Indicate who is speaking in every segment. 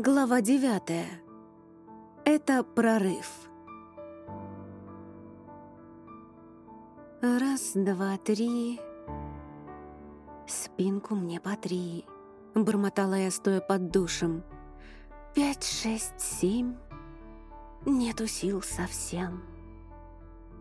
Speaker 1: Глава девятая. Это прорыв. Раз, два, три. Спинку мне по три. Бормотала я, стоя под душем. Пять, шесть, семь. Нету сил совсем.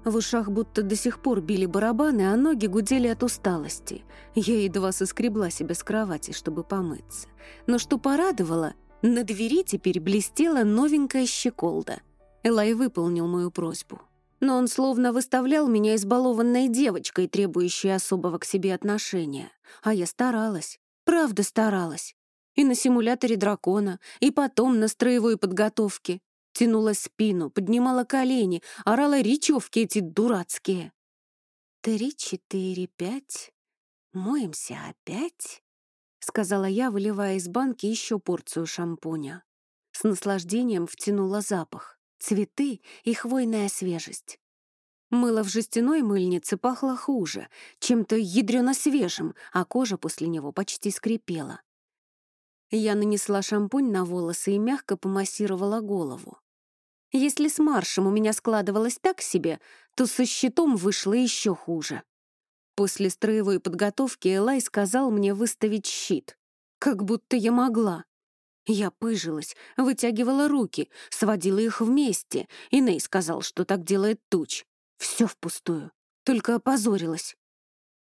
Speaker 1: В ушах будто до сих пор били барабаны, а ноги гудели от усталости. Я едва соскребла себя с кровати, чтобы помыться. Но что порадовало — на двери теперь блестела новенькая щеколда. Элай выполнил мою просьбу. Но он словно выставлял меня избалованной девочкой, требующей особого к себе отношения. А я старалась, правда старалась. И на симуляторе дракона, и потом на строевой подготовке. Тянула спину, поднимала колени, орала речевки эти дурацкие. Три, четыре, пять. Моемся опять? Сказала я, выливая из банки еще порцию шампуня. С наслаждением втянула запах, цветы и хвойная свежесть. Мыло в жестяной мыльнице пахло хуже, чем-то ядрено свежим, а кожа после него почти скрипела. Я нанесла шампунь на волосы и мягко помассировала голову. Если с маршем у меня складывалось так себе, то со щитом вышло еще хуже. После строевой подготовки Элай сказал мне выставить щит. Как будто я могла. Я пыжилась, вытягивала руки, сводила их вместе, и Ней сказал, что так делает туч. Все впустую. Только опозорилась.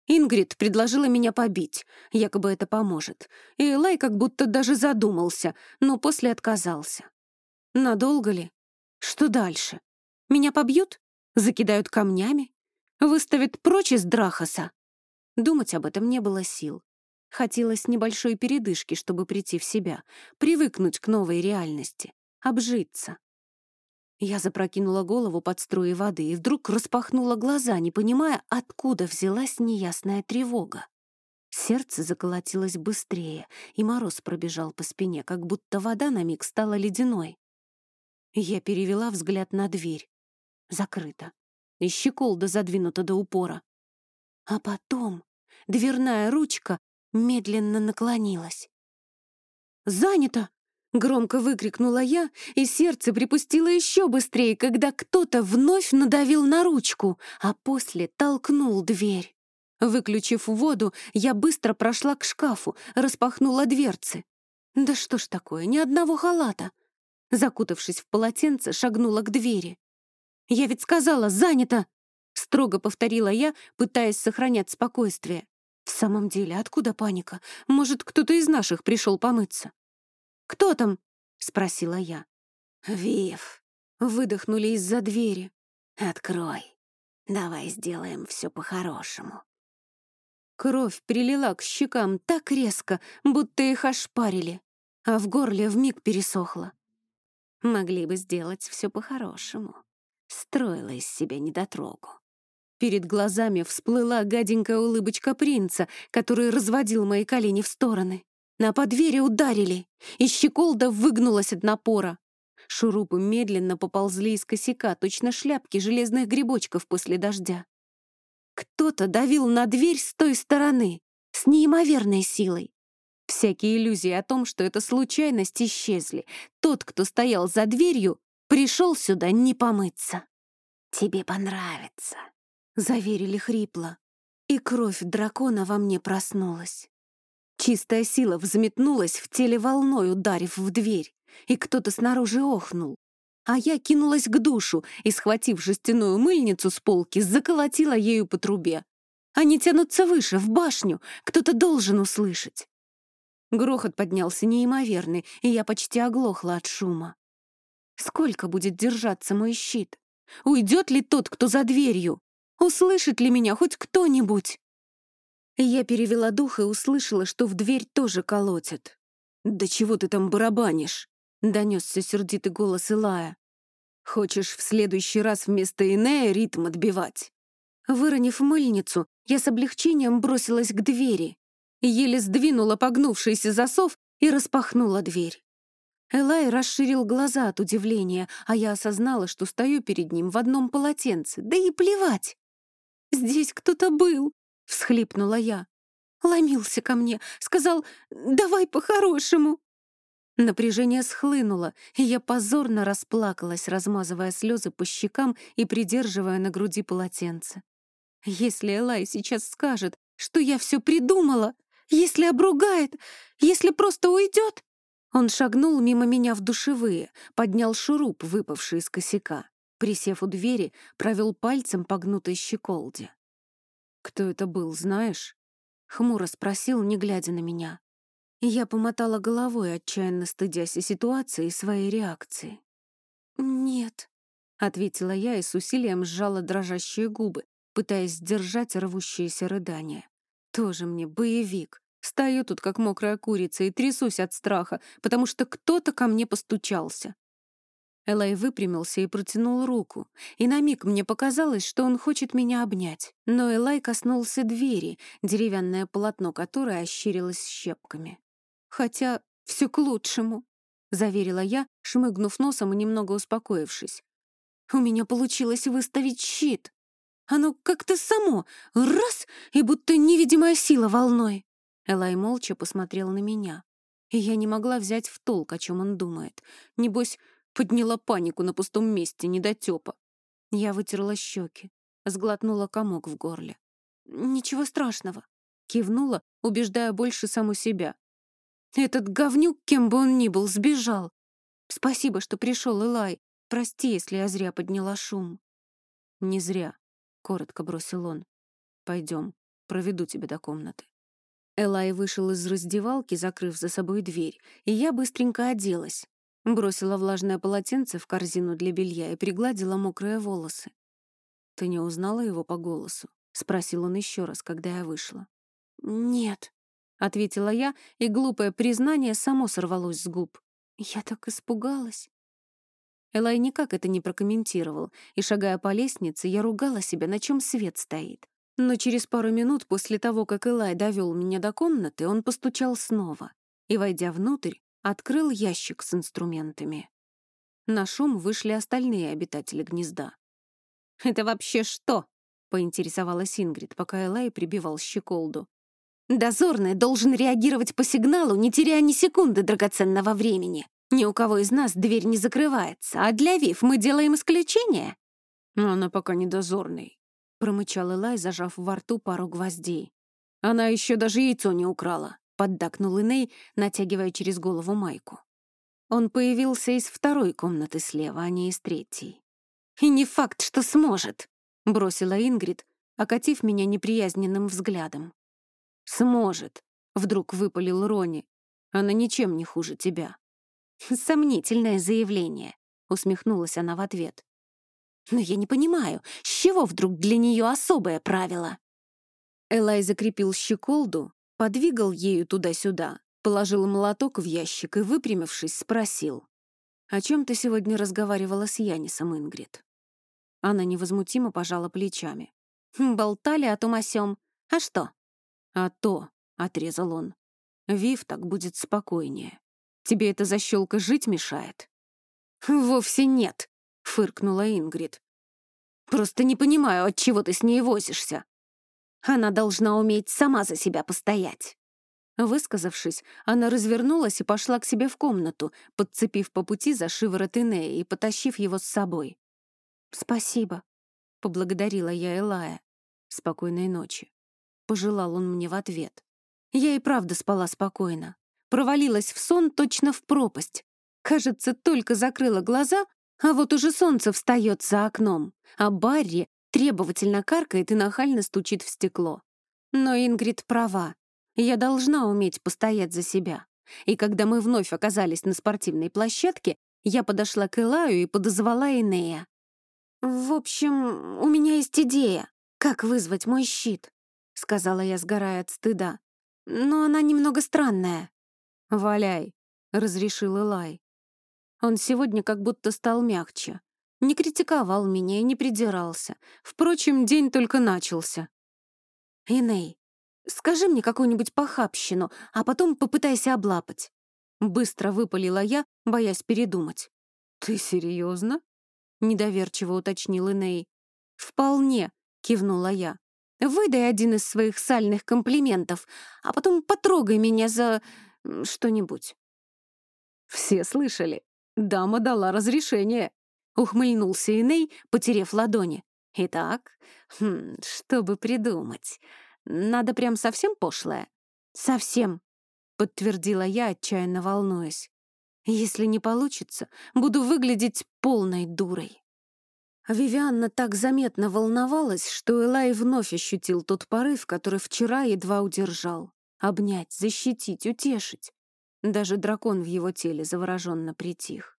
Speaker 1: Ингрид предложила меня побить, якобы это поможет. И Элай как будто даже задумался, но после отказался. Надолго ли? Что дальше? Меня побьют? Закидают камнями? Выставит прочь из Драхаса. Думать об этом не было сил. Хотелось небольшой передышки, чтобы прийти в себя, привыкнуть к новой реальности, обжиться. Я запрокинула голову под струи воды и вдруг распахнула глаза, не понимая, откуда взялась неясная тревога. Сердце заколотилось быстрее, и мороз пробежал по спине, как будто вода на миг стала ледяной. Я перевела взгляд на дверь. Закрыто и щеколда задвинута до упора. А потом дверная ручка медленно наклонилась. «Занято!» — громко выкрикнула я, и сердце припустило еще быстрее, когда кто-то вновь надавил на ручку, а после толкнул дверь. Выключив воду, я быстро прошла к шкафу, распахнула дверцы. Да что ж такое, ни одного халата. Закутавшись в полотенце, шагнула к двери. «Я ведь сказала, занято!» — строго повторила я, пытаясь сохранять спокойствие. «В самом деле, откуда паника? Может, кто-то из наших пришел помыться?» «Кто там?» — спросила я.
Speaker 2: «Вив!»
Speaker 1: — выдохнули из-за двери.
Speaker 2: «Открой. Давай сделаем все по-хорошему».
Speaker 1: Кровь прилила к щекам так резко, будто их ошпарили, а в горле вмиг пересохло.
Speaker 2: Могли бы сделать все по-хорошему строила из себя недотрогу.
Speaker 1: Перед глазами всплыла гаденькая улыбочка принца, который разводил мои колени в стороны. На подвере ударили, и щеколда выгнулась от напора. Шурупы медленно поползли из косяка, точно шляпки железных грибочков после дождя. Кто-то давил на дверь с той стороны, с неимоверной силой. Всякие иллюзии о том, что это случайность, исчезли. Тот, кто стоял за дверью, Пришел сюда не помыться.
Speaker 2: Тебе понравится,
Speaker 1: заверили хрипло. И кровь дракона во мне проснулась. Чистая сила взметнулась в теле волной, ударив в дверь, и кто-то снаружи охнул. А я кинулась к душу и, схватив жестяную мыльницу с полки, заколотила ею по трубе. Они тянутся выше, в башню, кто-то должен услышать. Грохот поднялся неимоверный, и я почти оглохла от шума. Сколько будет держаться мой щит? Уйдет ли тот, кто за дверью? Услышит ли меня хоть кто-нибудь? Я перевела дух и услышала, что в дверь тоже колотят. «Да чего ты там барабанишь?» — донесся сердитый голос Илая. «Хочешь в следующий раз вместо Инея ритм отбивать?» Выронив мыльницу, я с облегчением бросилась к двери, еле сдвинула погнувшийся засов и распахнула дверь. Элай расширил глаза от удивления, а я осознала, что стою перед ним в одном полотенце. Да и плевать! «Здесь кто-то был!» — всхлипнула я. Ломился ко мне, сказал «давай по-хорошему». Напряжение схлынуло, и я позорно расплакалась, размазывая слезы по щекам и придерживая на груди полотенце. Если Элай сейчас скажет, что я все придумала, если обругает, если просто уйдет... Он шагнул мимо меня в душевые, поднял шуруп, выпавший из косяка. Присев у двери, провел пальцем по гнутой щеколде. «Кто это был, знаешь?» — хмуро спросил, не глядя на меня. Я помотала головой, отчаянно стыдясь и ситуации, и своей реакции. «Нет», — ответила я и с усилием сжала дрожащие губы, пытаясь сдержать рвущееся рыдание. «Тоже мне боевик. Стою тут, как мокрая курица, и трясусь от страха, потому что кто-то ко мне постучался. Элай выпрямился и протянул руку, и на миг мне показалось, что он хочет меня обнять. Но Элай коснулся двери, деревянное полотно которой ощерилось щепками. Хотя все к лучшему, — заверила я, шмыгнув носом и немного успокоившись. У меня получилось выставить щит. Оно как-то само, раз, и будто невидимая сила волной. Элай молча посмотрел на меня. И я не могла взять в толк, о чем он думает. Небось, подняла панику на пустом месте, недотёпа. Я вытерла щеки, сглотнула комок в горле. «Ничего страшного», — кивнула, убеждая больше саму себя. Этот говнюк, кем бы он ни был, сбежал. Спасибо, что пришел, Элай. Прости, если я зря подняла шум. Не зря, — коротко бросил он. Пойдем, проведу тебя до комнаты. Элай вышел из раздевалки, закрыв за собой дверь, и я быстренько оделась. Бросила влажное полотенце в корзину для белья и пригладила мокрые волосы. «Ты не узнала его по голосу?» — спросил он еще раз, когда я вышла. «Нет», — ответила я, и глупое признание само сорвалось с губ. Я так испугалась. Элай никак это не прокомментировал, и, шагая по лестнице, я ругала себя, на чем свет стоит. Но через пару минут после того, как Элай довел меня до комнаты, он постучал снова и, войдя внутрь, открыл ящик с инструментами. На шум вышли остальные обитатели гнезда. «Это вообще что?» — поинтересовалась Ингрид, пока Элай прибивал щеколду. Дозорный должен реагировать по сигналу, не теряя ни секунды драгоценного времени. Ни у кого из нас дверь не закрывается, а для Вив мы делаем исключение. Но она пока не дозорный, промычал Элай, зажав во рту пару гвоздей. Она еще даже яйцо не украла, поддакнул Иней, натягивая через голову майку. Он появился из второй комнаты слева, а не из третьей. «И не факт, что сможет», — бросила Ингрид, окатив меня неприязненным взглядом. «Сможет», — вдруг выпалил Рони. «Она ничем не хуже тебя». «Сомнительное заявление», — усмехнулась она в ответ. «Но я не понимаю, с чего вдруг для нее особое правило?» Элай закрепил щеколду, подвигал ею туда-сюда, положил молоток в ящик и, выпрямившись, спросил. «О чем ты сегодня разговаривала с Янисом, Ингрид?» Она невозмутимо пожала плечами. «Болтали о том о сём. А что?» «А то», — отрезал он, — «Вив так будет спокойнее. Тебе эта защелка жить мешает?» «Вовсе нет», — фыркнула Ингрид. «Просто не понимаю, от чего ты с ней возишься. Она должна уметь сама за себя постоять». Высказавшись, она развернулась и пошла к себе в комнату, подцепив по пути за шиворот Инея и потащив его с собой. «Спасибо», — поблагодарила я Элая. «Спокойной ночи». Пожелал он мне в ответ. Я и правда спала спокойно. Провалилась в сон точно в пропасть. Кажется, только закрыла глаза, а вот уже солнце встает за окном, а Барри требовательно каркает и нахально стучит в стекло. Но Ингрид права. Я должна уметь постоять за себя. И когда мы вновь оказались на спортивной площадке, я подошла к Элаю и подозвала Инея. «В общем, у меня есть идея, как вызвать мой щит. — сказала я, сгорая от стыда. «Но она немного странная». «Валяй», — разрешил Элай. Он сегодня как будто стал мягче. Не критиковал меня и не придирался. Впрочем, день только начался. «Иней, скажи мне какую-нибудь похабщину, а потом попытайся облапать». Быстро выпалила я, боясь передумать. «Ты серьезно? недоверчиво уточнил Иней. «Вполне», — кивнула я. Выдай один из своих сальных комплиментов, а потом потрогай меня за... что-нибудь». Все слышали. Дама дала разрешение. Ухмыльнулся Иней, потерев ладони. Итак, хм, что придумать? Надо прям совсем пошлое? Совсем, подтвердила я, отчаянно волнуясь. Если не получится, буду выглядеть полной дурой. Вивианна так заметно волновалась, что Элай вновь ощутил тот порыв, который вчера едва удержал. Обнять, защитить, утешить. Даже дракон в его теле завороженно притих.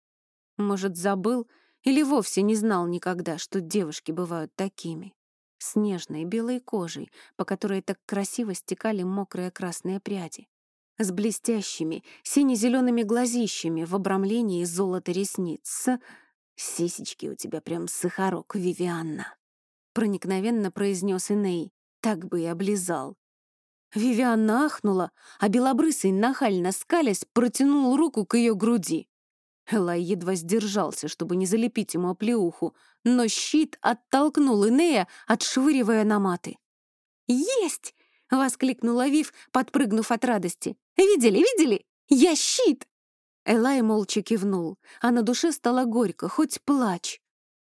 Speaker 1: Может, забыл или вовсе не знал никогда, что девушки бывают такими. С нежной белой кожей, по которой так красиво стекали мокрые красные пряди. С блестящими сине-зелеными глазищами в обрамлении золота ресниц. «Сисечки у тебя прям сахарок, Вивианна!» Проникновенно произнес Иней. Так бы и облизал. Вивианна ахнула, а белобрысый, нахально скалясь, протянул руку к ее груди. Элай едва сдержался, чтобы не залепить ему оплеуху, но щит оттолкнул Инея, отшвыривая на маты. «Есть!» — воскликнула Вив, подпрыгнув от радости. «Видели, видели? Я щит!» Элай молча кивнул, а на душе стало горько, хоть плачь.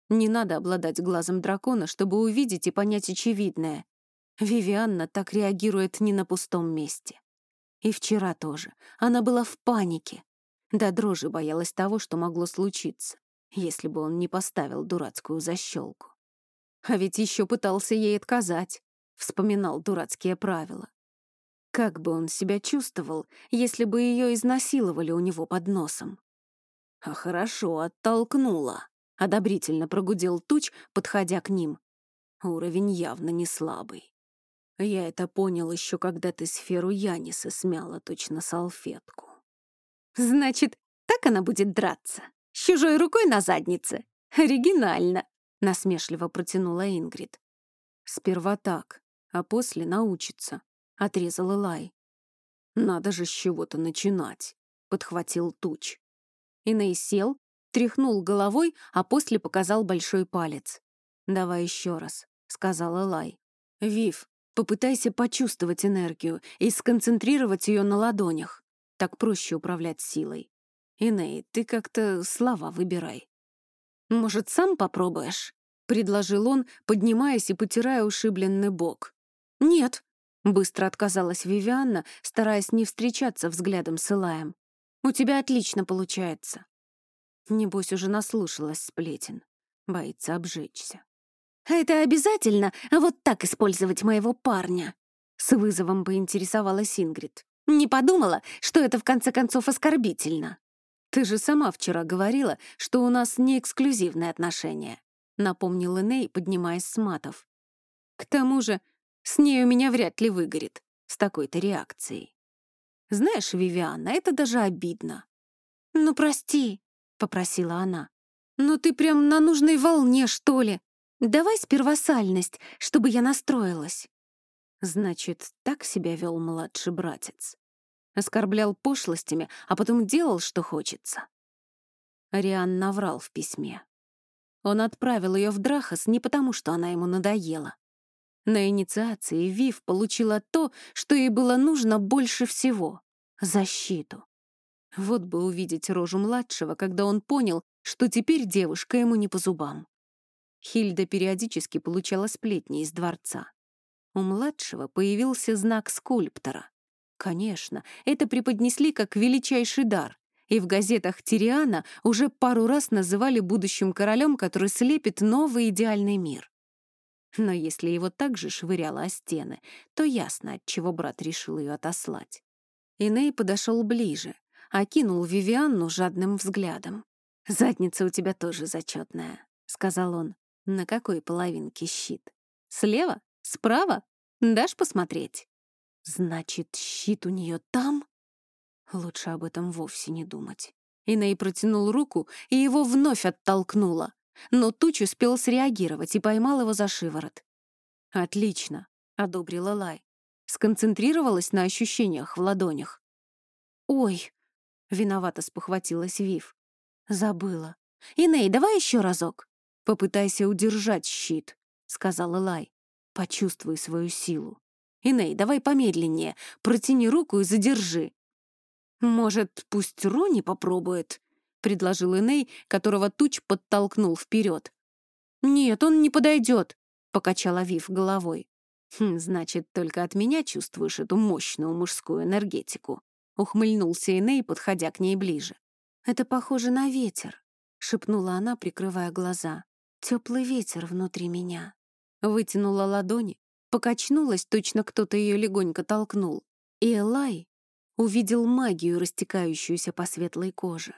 Speaker 1: Не надо обладать глазом дракона, чтобы увидеть и понять очевидное. Вивианна так реагирует не на пустом месте. И вчера тоже. Она была в панике. До дрожи боялась того, что могло случиться, если бы он не поставил дурацкую защелку. А ведь еще пытался ей отказать, вспоминал дурацкие правила. Как бы он себя чувствовал, если бы ее изнасиловали у него под носом? А хорошо, оттолкнула. Одобрительно прогудел туч, подходя к ним. Уровень явно не слабый. Я это понял еще, когда ты сферу Яниса смяла точно салфетку.
Speaker 2: Значит, так она будет драться? С чужой рукой на заднице? Оригинально!» — насмешливо протянула Ингрид.
Speaker 1: «Сперва так, а после научится», — отрезал Элай. «Надо же с чего-то начинать», — подхватил Туч. Иней сел, тряхнул головой, а после показал большой палец. «Давай еще раз», — сказал Элай. «Вив, попытайся почувствовать энергию и сконцентрировать ее на ладонях. Так проще управлять силой. Иней, ты как-то слова выбирай.
Speaker 2: Может, сам попробуешь?
Speaker 1: Предложил он, поднимаясь и потирая ушибленный бок.
Speaker 2: Нет,
Speaker 1: быстро отказалась Вивианна, стараясь не встречаться взглядом с Илаем.
Speaker 2: У тебя отлично получается.
Speaker 1: Небось, уже наслушалась сплетен. Боится обжечься.
Speaker 2: «А это обязательно вот так использовать моего парня?» С вызовом поинтересовалась Ингрид. Не подумала, что это в конце концов оскорбительно.
Speaker 1: Ты же сама вчера говорила, что у нас не эксклюзивные отношения, напомнил Эней, поднимаясь с матов. К тому же, с ней у меня вряд ли выгорит, с такой-то реакцией. Знаешь, Вивианна, это даже обидно.
Speaker 2: «Ну, прости», — попросила она. «Но ты прям на нужной волне, что ли? Давай сперва сальность, чтобы я настроилась».
Speaker 1: Значит, так себя вел младший братец. Оскорблял пошлостями, а потом делал, что хочется. Ариан наврал в письме. Он отправил ее в Драхас не потому, что она ему надоела. На инициации Вив получила то, что ей было нужно больше всего — защиту. Вот бы увидеть рожу младшего, когда он понял, что теперь девушка ему не по зубам. Хильда периодически получала сплетни из дворца. У младшего появился знак скульптора. Конечно, это преподнесли как величайший дар, и в газетах Тириана уже пару раз называли будущим королем, который слепит новый идеальный мир. Но если его также швыряло о стены, то ясно, от чего брат решил ее отослать. Иней подошел ближе, окинул Вивианну жадным взглядом. «Задница у тебя тоже зачетная», — сказал он. «На какой половинке щит? Слева? Справа? Дашь посмотреть? Значит, щит у нее там? Лучше об этом вовсе не думать. Иней протянул руку, и его вновь оттолкнуло. Но Туч успел среагировать и поймал его за шиворот. «Отлично», — одобрила Лай. Сконцентрировалась на ощущениях в ладонях. «Ой», — виновато спохватилась Вив. «Забыла. Иней, давай еще разок». «Попытайся удержать щит», — сказала Лай. Почувствуй свою силу. Иней, давай помедленнее. Протяни руку и задержи. «Может, пусть Рони попробует?» — предложил Эней, которого Туч подтолкнул вперед. «Нет, он не подойдет», — покачала Вив головой. «Хм, «Значит, только от меня чувствуешь эту мощную мужскую энергетику», — ухмыльнулся Эней, подходя к ней ближе. «Это похоже на ветер», — шепнула она, прикрывая глаза. «Теплый ветер внутри меня». Вытянула ладони, покачнулась, точно кто-то ее легонько толкнул. И Элай увидел магию, растекающуюся по светлой коже.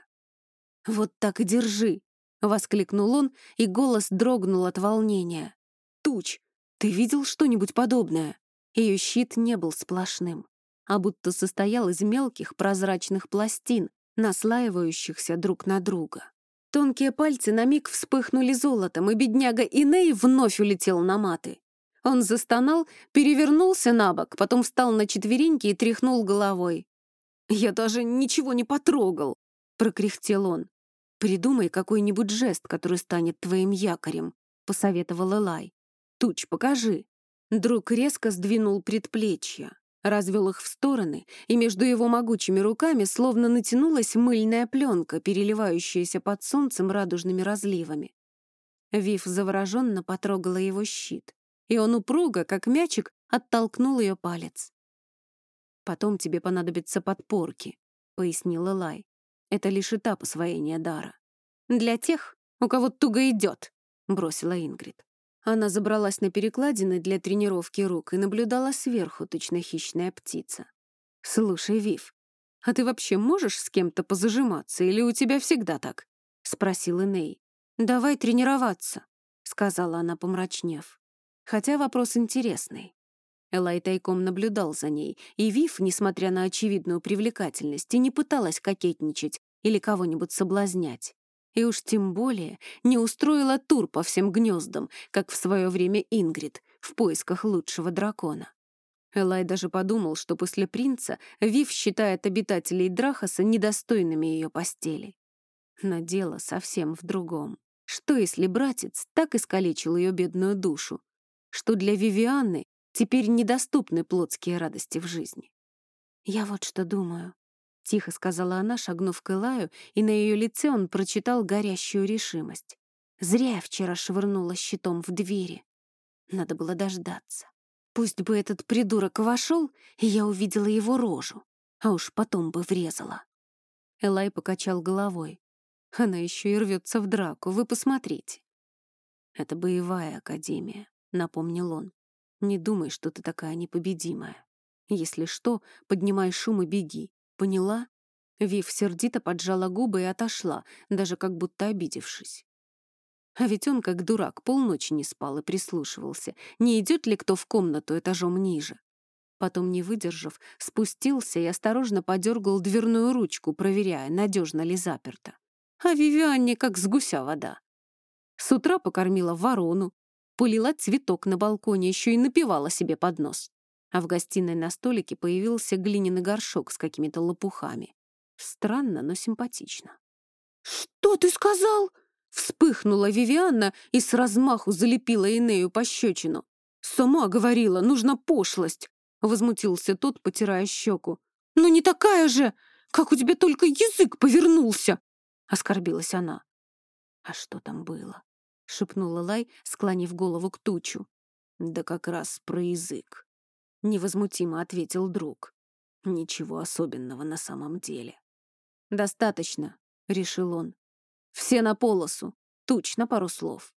Speaker 1: «Вот так и держи!» — воскликнул он, и голос дрогнул от волнения. «Туч, ты видел что-нибудь подобное?» Ее щит не был сплошным, а будто состоял из мелких прозрачных пластин, наслаивающихся друг на друга. Тонкие пальцы на миг вспыхнули золотом, и бедняга Иней вновь улетел на маты. Он застонал, перевернулся на бок, потом встал на четвереньки и тряхнул головой. «Я даже ничего не потрогал!» — прокряхтел он. «Придумай какой-нибудь жест, который станет твоим якорем», — посоветовал Элай. «Туч, покажи». Друг резко сдвинул предплечья развел их в стороны, и между его могучими руками словно натянулась мыльная пленка, переливающаяся под солнцем радужными разливами. Вив завороженно потрогала его щит, и он упруго, как мячик, оттолкнул ее палец. «Потом тебе понадобятся подпорки», — пояснила Лай. «Это лишь этап освоения дара. Для тех, у кого туго идет», — бросила Ингрид. Она забралась на перекладины для тренировки рук и наблюдала сверху, точно хищная птица. «Слушай, Вив, а ты вообще можешь с кем-то позажиматься, или у тебя всегда так?» — спросил Иней. «Давай тренироваться», — сказала она, помрачнев. Хотя вопрос интересный. Элай тайком наблюдал за ней, и Вив, несмотря на очевидную привлекательность, и не пыталась кокетничать или кого-нибудь соблазнять. И уж тем более не устроила тур по всем гнездам, как в свое время Ингрид, в поисках лучшего дракона. Элай даже подумал, что после принца Вив считает обитателей Драхаса недостойными ее постели. Но дело совсем в другом. Что если братец так искалечил ее бедную душу, что для Вивианны теперь недоступны плотские радости в жизни? Я вот что думаю. — тихо сказала она, шагнув к Элаю, и на ее лице он прочитал горящую решимость. «Зря я вчера швырнула щитом в двери. Надо было дождаться. Пусть бы этот придурок вошел, и я увидела его рожу, а уж потом бы врезала». Элай покачал головой. «Она еще и рвется в драку, вы посмотрите». «Это боевая академия», — напомнил он. «Не думай, что ты такая непобедимая. Если что, поднимай шум и беги. Поняла? Вив сердито поджала губы и отошла, даже как будто обидевшись. А ведь он, как дурак, полночи не спал и прислушивался, не идет ли кто в комнату этажом ниже. Потом, не выдержав, спустился и осторожно подергал дверную ручку, проверяя, надежно ли заперто. А Вивианне как с гуся вода. С утра покормила ворону, полила цветок на балконе, еще и напивала себе под нос а в гостиной на столике появился глиняный горшок с какими-то лопухами. Странно, но симпатично. «Что ты сказал?» Вспыхнула Вивианна и с размаху залепила Инею пощечину. «Сама говорила, нужна пошлость!» Возмутился тот, потирая щеку. «Ну не такая же! Как у тебя только язык повернулся!» Оскорбилась она. «А что там было?» — шепнула Лай, склонив голову к тучу. «Да как раз про язык невозмутимо ответил друг. Ничего особенного на самом деле. Достаточно, решил он. Все на полосу, туч на пару слов.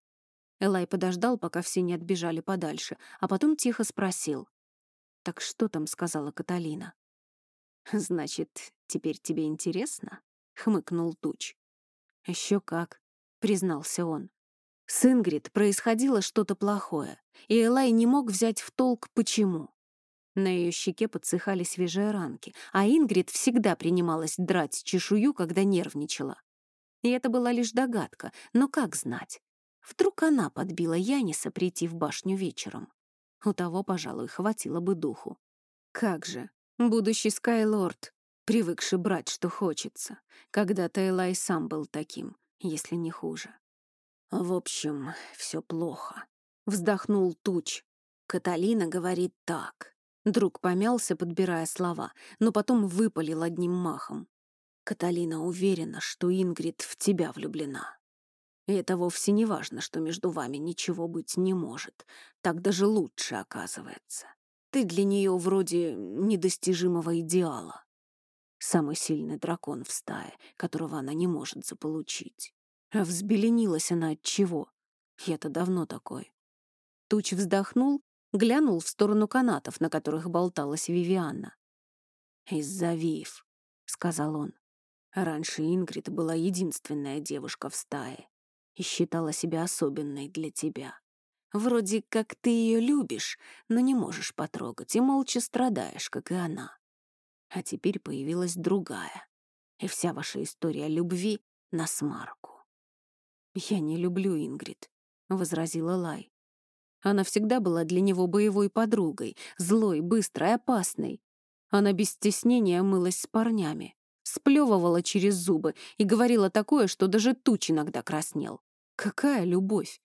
Speaker 1: Элай подождал, пока все не отбежали подальше, а потом тихо спросил. «Так что там?» — сказала Каталина. «Значит, теперь тебе интересно?» — хмыкнул Туч. «Еще как», — признался он. С Ингрид происходило что-то плохое, и Элай не мог взять в толк, почему. На ее щеке подсыхали свежие ранки, а Ингрид всегда принималась драть чешую, когда нервничала. И это была лишь догадка, но как знать? Вдруг она подбила Яниса прийти в башню вечером? У того, пожалуй, хватило бы духу. Как же, будущий Скайлорд, привыкший брать, что хочется. Когда-то Элай сам был таким, если не хуже. В общем, все плохо. Вздохнул Туч. Каталина говорит так. Друг помялся, подбирая слова, но потом выпалил одним махом. Каталина уверена, что Ингрид в тебя влюблена. И это вовсе не важно, что между вами ничего быть не может. Так даже лучше оказывается. Ты для нее вроде недостижимого идеала. Самый сильный дракон в стае, которого она не может заполучить. А взбеленилась она от чего? Я-то давно такой. Туч вздохнул, глянул в сторону канатов, на которых болталась Вивианна. «Из-за Вив», — сказал он. Раньше Ингрид была единственная девушка в стае и считала себя особенной для тебя. Вроде как ты ее любишь, но не можешь потрогать и молча страдаешь, как и она. А теперь появилась другая, и вся ваша история любви на смарку. «Я не люблю Ингрид», — возразила Лай. Она всегда была для него боевой подругой, злой, быстрой, опасной. Она без стеснения мылась с парнями сплевывала через зубы и говорила такое, что даже туч иногда краснел. Какая любовь!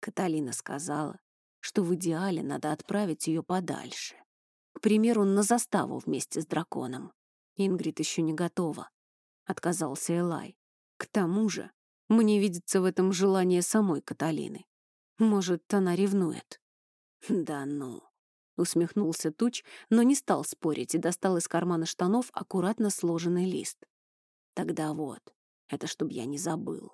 Speaker 1: Каталина сказала, что в идеале надо отправить ее подальше. К примеру, на заставу вместе с драконом. Ингрид еще не готова. Отказался Элай. К тому же, мне видится в этом желание самой Каталины. Может, она ревнует. Да ну. Усмехнулся Туч, но не стал спорить и достал из кармана штанов аккуратно сложенный лист. Тогда вот, это чтоб я не забыл.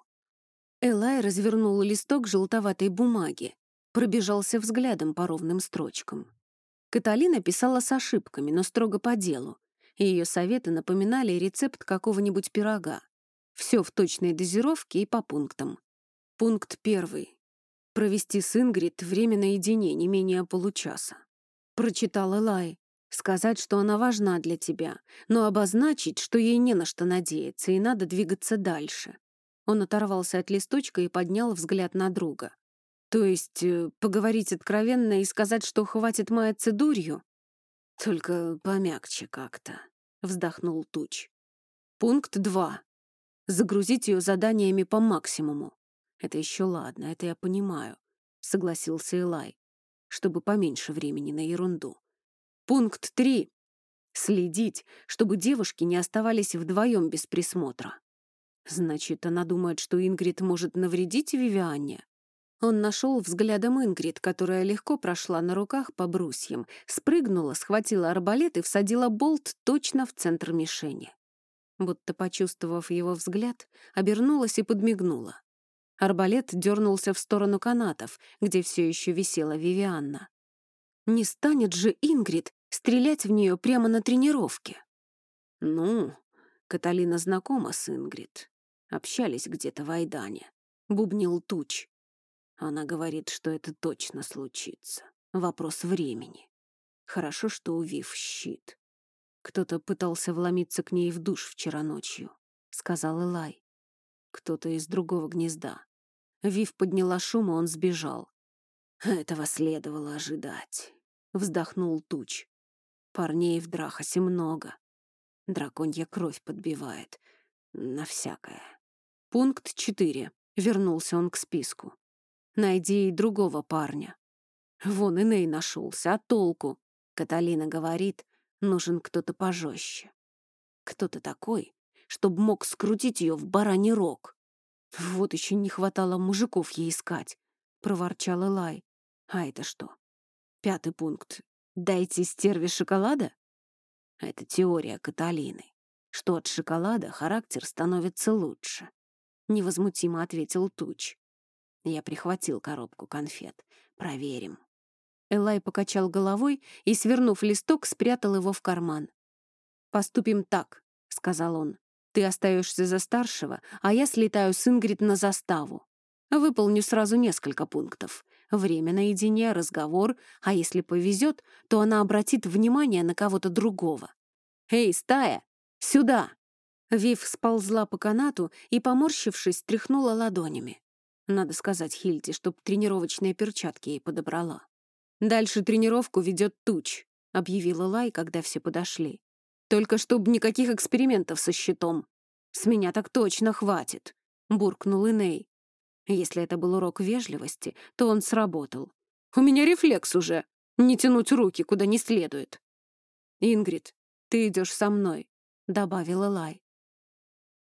Speaker 1: Элай развернул листок желтоватой бумаги, пробежался взглядом по ровным строчкам. Каталина писала с ошибками, но строго по делу. И ее советы напоминали рецепт какого-нибудь пирога. Все в точной дозировке и по пунктам. Пункт первый. Провести с Ингрид время наедине не менее получаса. Прочитала Лай. Сказать, что она важна для тебя, но обозначить, что ей не на что надеяться и надо двигаться дальше. Он оторвался от листочка и поднял взгляд на друга. То есть э, поговорить откровенно и сказать, что хватит маяться дурью? Только помягче как-то, вздохнул Туч. Пункт два. Загрузить ее заданиями по максимуму. Это еще ладно, это я понимаю, согласился Илай чтобы поменьше времени на ерунду. Пункт 3. Следить, чтобы девушки не оставались вдвоем без присмотра. Значит, она думает, что Ингрид может навредить Вивианне? Он нашел взглядом Ингрид, которая легко прошла на руках по брусьям, спрыгнула, схватила арбалет и всадила болт точно в центр мишени. Будто почувствовав его взгляд, обернулась и подмигнула. Арбалет дернулся в сторону канатов, где все еще висела Вивианна. Не станет же Ингрид стрелять в нее прямо на тренировке? Ну, Каталина знакома с Ингрид. Общались где-то в Айдане. Бубнил Туч. Она говорит, что это точно случится. Вопрос времени. Хорошо, что увив щит. Кто-то пытался вломиться к ней в душ вчера ночью, сказал Элай. Кто-то из другого гнезда. Вив подняла шум, и он сбежал. Этого следовало ожидать. Вздохнул Туч. Парней в Драхасе много. Драконья кровь подбивает. На всякое. Пункт четыре. Вернулся он к списку. Найди и другого парня. Вон и Ней нашелся, а толку? Каталина говорит, нужен кто-то пожестче. Кто-то такой, чтобы мог скрутить ее в бараний рог. «Вот еще не хватало мужиков ей искать», — проворчал Элай. «А это что? Пятый пункт. Дайте стерве шоколада?» Это теория Каталины, что от шоколада характер становится лучше. Невозмутимо ответил Туч. Я прихватил коробку конфет. Проверим. Элай покачал головой и, свернув листок, спрятал его в карман. «Поступим так», — сказал он. Ты остаешься за старшего, а я слетаю с Ингрид на заставу. Выполню сразу несколько пунктов. Время наедине, разговор, а если повезет, то она обратит внимание на кого-то другого. «Эй, стая! Сюда!» Вив сползла по канату и, поморщившись, тряхнула ладонями. Надо сказать Хильде, чтоб тренировочные перчатки ей подобрала. «Дальше тренировку ведет Туч», — объявила Лай, когда все подошли. Только чтобы никаких экспериментов со щитом. С меня так точно хватит», — буркнул Иней. Если это был урок вежливости, то он сработал. «У меня рефлекс уже. Не тянуть руки куда не следует». «Ингрид, ты идешь со мной», — добавила Лай.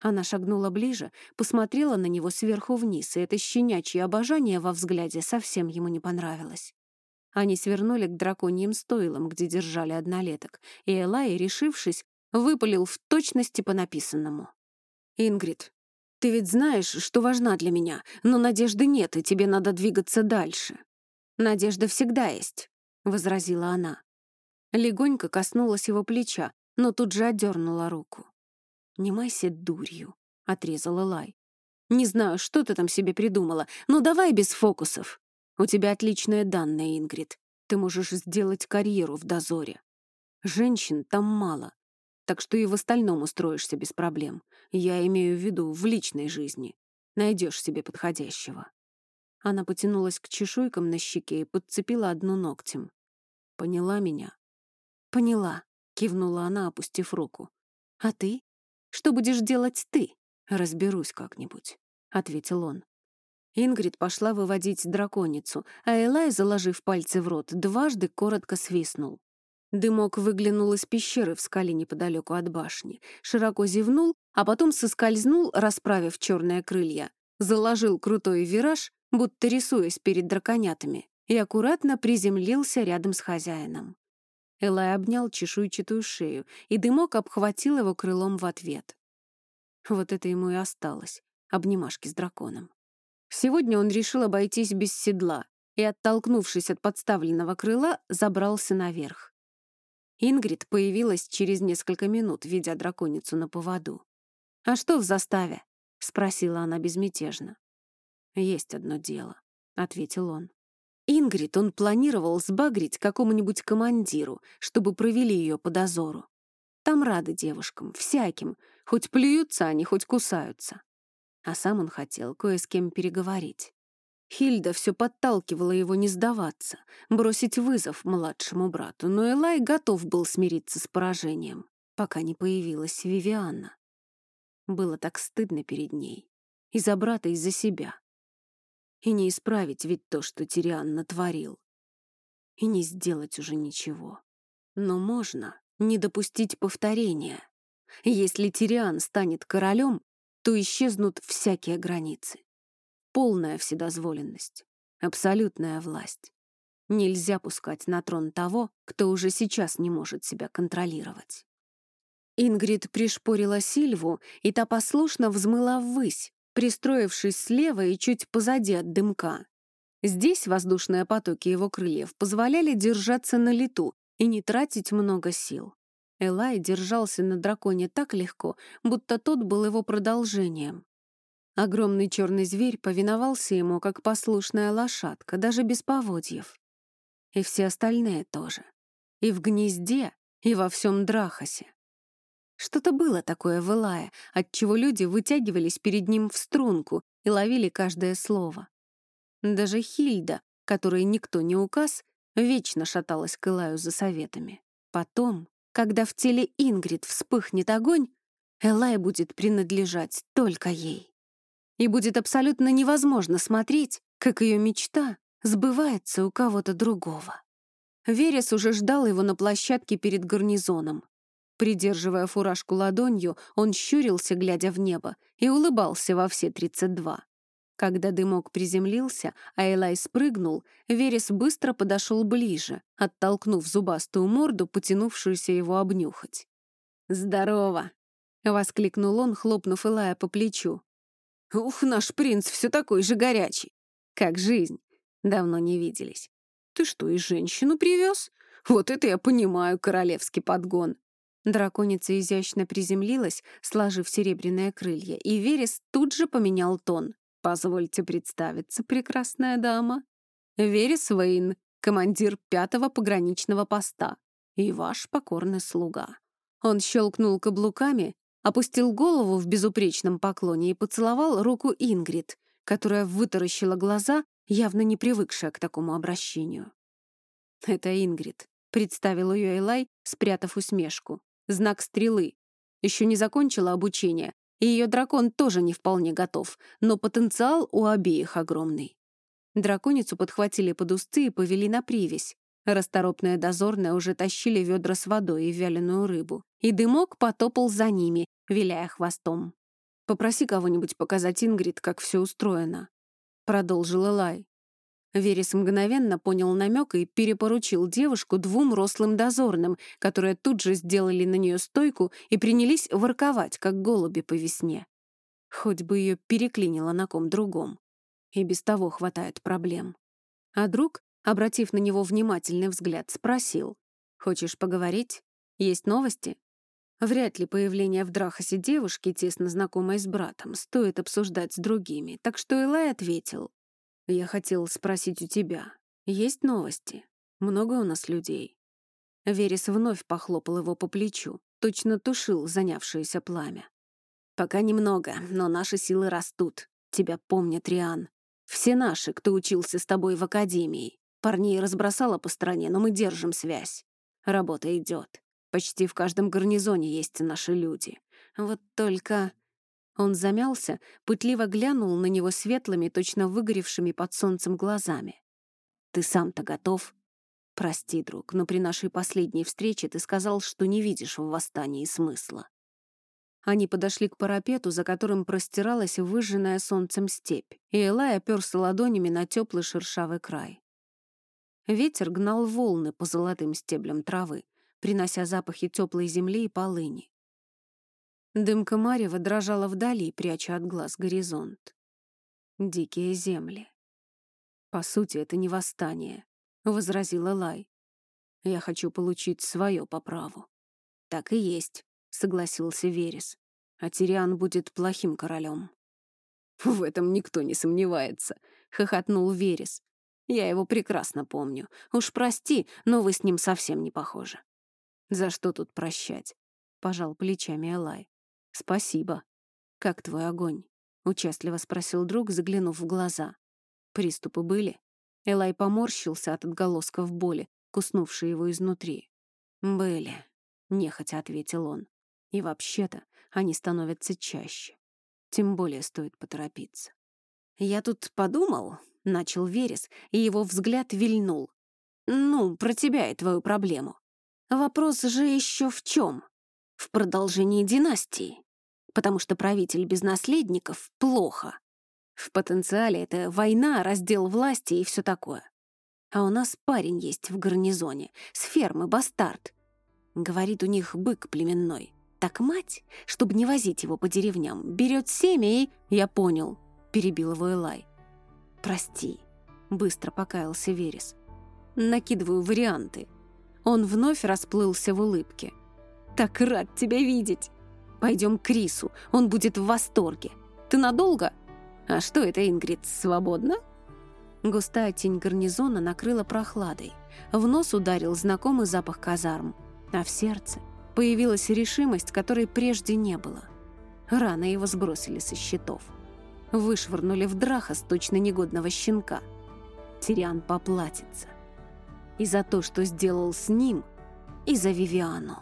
Speaker 1: Она шагнула ближе, посмотрела на него сверху вниз, и это щенячье обожание во взгляде совсем ему не понравилось. Они свернули к драконьим стойлам, где держали однолеток, и Элай, решившись, выпалил в точности по написанному. «Ингрид, ты ведь знаешь, что важна для меня, но надежды нет, и тебе надо двигаться дальше». «Надежда всегда есть», — возразила она. Легонько коснулась его плеча, но тут же отдернула руку. «Не майся дурью», — отрезала Лай. «Не знаю, что ты там себе придумала, но давай без фокусов. У тебя отличные данные, Ингрид. Ты можешь сделать карьеру в дозоре. Женщин там мало, так что и в остальном устроишься без проблем. Я имею в виду в личной жизни. Найдешь себе подходящего». Она потянулась к чешуйкам на щеке и подцепила одну ногтем. «Поняла меня?» «Поняла», — кивнула она, опустив руку. «А ты? Что будешь делать ты?» «Разберусь как-нибудь», — ответил он. Ингрид пошла выводить драконицу, а Элай, заложив пальцы в рот, дважды коротко свистнул. Дымок выглянул из пещеры в скале неподалеку от башни, широко зевнул, а потом соскользнул, расправив черные крылья, заложил крутой вираж, будто рисуясь перед драконятами, и аккуратно приземлился рядом с хозяином. Элай обнял чешуйчатую шею, и дымок обхватил его крылом в ответ. Вот это ему и осталось — обнимашки с драконом. Сегодня он решил обойтись без седла и, оттолкнувшись от подставленного крыла, забрался наверх. Ингрид появилась через несколько минут, видя драконицу на поводу. «А что в заставе?» — спросила она безмятежно. «Есть одно дело», — ответил он. Ингрид он планировал сбагрить какому-нибудь командиру, чтобы провели ее по дозору. Там рады девушкам, всяким, хоть плюются они, хоть кусаются. А сам он хотел кое с кем переговорить. Хильда все подталкивала его не сдаваться, бросить вызов младшему брату, но Элай готов был смириться с поражением, пока не появилась Вивианна. Было так стыдно перед ней. И за брата, и за себя. И не исправить ведь то, что Тириан натворил. И не сделать уже ничего. Но можно не допустить повторения. Если Тириан станет королем, то исчезнут всякие границы. Полная вседозволенность, абсолютная власть. Нельзя пускать на трон того, кто уже сейчас не может себя контролировать. Ингрид пришпорила Сильву, и та послушно взмыла ввысь, пристроившись слева и чуть позади от дымка. Здесь воздушные потоки его крыльев позволяли держаться на лету и не тратить много сил. Элай держался на драконе так легко, будто тот был его продолжением. Огромный черный зверь повиновался ему, как послушная лошадка, даже без поводьев. И все остальные тоже. И в гнезде, и во всем Драхасе. Что-то было такое в Элае, отчего люди вытягивались перед ним в струнку и ловили каждое слово. Даже Хильда, которой никто не указ, вечно шаталась к Элаю за советами. Потом, когда в теле Ингрид вспыхнет огонь, Элай будет принадлежать только ей. И будет абсолютно невозможно смотреть, как ее мечта сбывается у кого-то другого. Верес уже ждал его на площадке перед гарнизоном. Придерживая фуражку ладонью, он щурился, глядя в небо, и улыбался во все тридцать два. Когда дымок приземлился, а Элай спрыгнул, Верес быстро подошел ближе, оттолкнув зубастую морду, потянувшуюся его обнюхать. «Здорово!» — воскликнул он, хлопнув Элая по плечу. «Ух, наш принц все такой же горячий! Как жизнь! Давно не виделись. Ты что, и женщину привез? Вот это я понимаю, королевский подгон!» Драконица изящно приземлилась, сложив серебряные крылья, и Верес тут же поменял тон. «Позвольте представиться, прекрасная дама. Верес Вейн, командир пятого пограничного поста, и ваш покорный слуга». Он щелкнул каблуками, опустил голову в безупречном поклоне и поцеловал руку Ингрид, которая вытаращила глаза, явно не привыкшая к такому обращению. «Это Ингрид», — представил ее Элай, спрятав усмешку знак стрелы. Еще не закончила обучение, и ее дракон тоже не вполне готов, но потенциал у обеих огромный. Драконицу подхватили под усты и повели на привязь, Расторопная дозорная уже тащили ведра с водой и вяленую рыбу, и дымок потопал за ними, виляя хвостом. «Попроси кого-нибудь показать Ингрид, как все устроено», — продолжила Лай. Верес мгновенно понял намек и перепоручил девушку двум рослым дозорным, которые тут же сделали на нее стойку и принялись ворковать, как голуби по весне. Хоть бы ее переклинило на ком другом. И без того хватает проблем. А друг, обратив на него внимательный взгляд, спросил. «Хочешь поговорить? Есть новости?» Вряд ли появление в Драхасе девушки, тесно знакомой с братом, стоит обсуждать с другими, так что Элай ответил. «Я хотел спросить у тебя. Есть новости? Много у нас людей?» Верес вновь похлопал его по плечу, точно тушил занявшееся пламя. «Пока немного, но наши силы растут. Тебя помнят, Риан. Все наши, кто учился с тобой в академии. Парней разбросала по стране, но мы держим связь. Работа идет. Почти в каждом гарнизоне есть наши люди. Вот только...» Он замялся, пытливо глянул на него светлыми, точно выгоревшими под солнцем глазами. «Ты сам-то готов?» «Прости, друг, но при нашей последней встрече ты сказал, что не видишь в восстании смысла». Они подошли к парапету, за которым простиралась выжженная солнцем степь, и Элай оперся ладонями на теплый шершавый край. Ветер гнал волны по золотым стеблям травы, принося запахи теплой земли и полыни. Дымка Марева дрожала вдали, пряча от глаз горизонт. Дикие земли. По сути, это не восстание, — возразила Лай. Я хочу получить свое по праву. Так и есть, — согласился Верес. А Тириан будет плохим королем. В этом никто не сомневается, — хохотнул Верес. Я его прекрасно помню. Уж прости, но вы с ним совсем не похожи. За что тут прощать? Пожал плечами Элай. «Спасибо. Как твой огонь?» — участливо спросил друг, заглянув в глаза. «Приступы были?» Элай поморщился от отголосков боли, куснувшей его изнутри. «Были», — нехотя ответил он. «И вообще-то они становятся чаще. Тем более стоит поторопиться». «Я тут подумал», — начал Верес, и его взгляд вильнул. «Ну, про тебя и твою проблему. Вопрос же еще в чем? в продолжении династии, потому что правитель без наследников — плохо. В потенциале это война, раздел власти и все такое. А у нас парень есть в гарнизоне, с фермы бастард. Говорит, у них бык племенной. Так мать, чтобы не возить его по деревням, берет семя и... Я понял, перебил его Элай. Прости, быстро покаялся Верес. Накидываю варианты. Он вновь расплылся в улыбке. Так рад тебя видеть. Пойдем к Крису, он будет в восторге. Ты надолго? А что это, Ингрид, свободно? Густая тень гарнизона накрыла прохладой. В нос ударил знакомый запах казарм. А в сердце появилась решимость, которой прежде не было. Рано его сбросили со счетов. Вышвырнули в драха с точно негодного щенка. Тириан поплатится. И за то, что сделал с ним, и за Вивиану.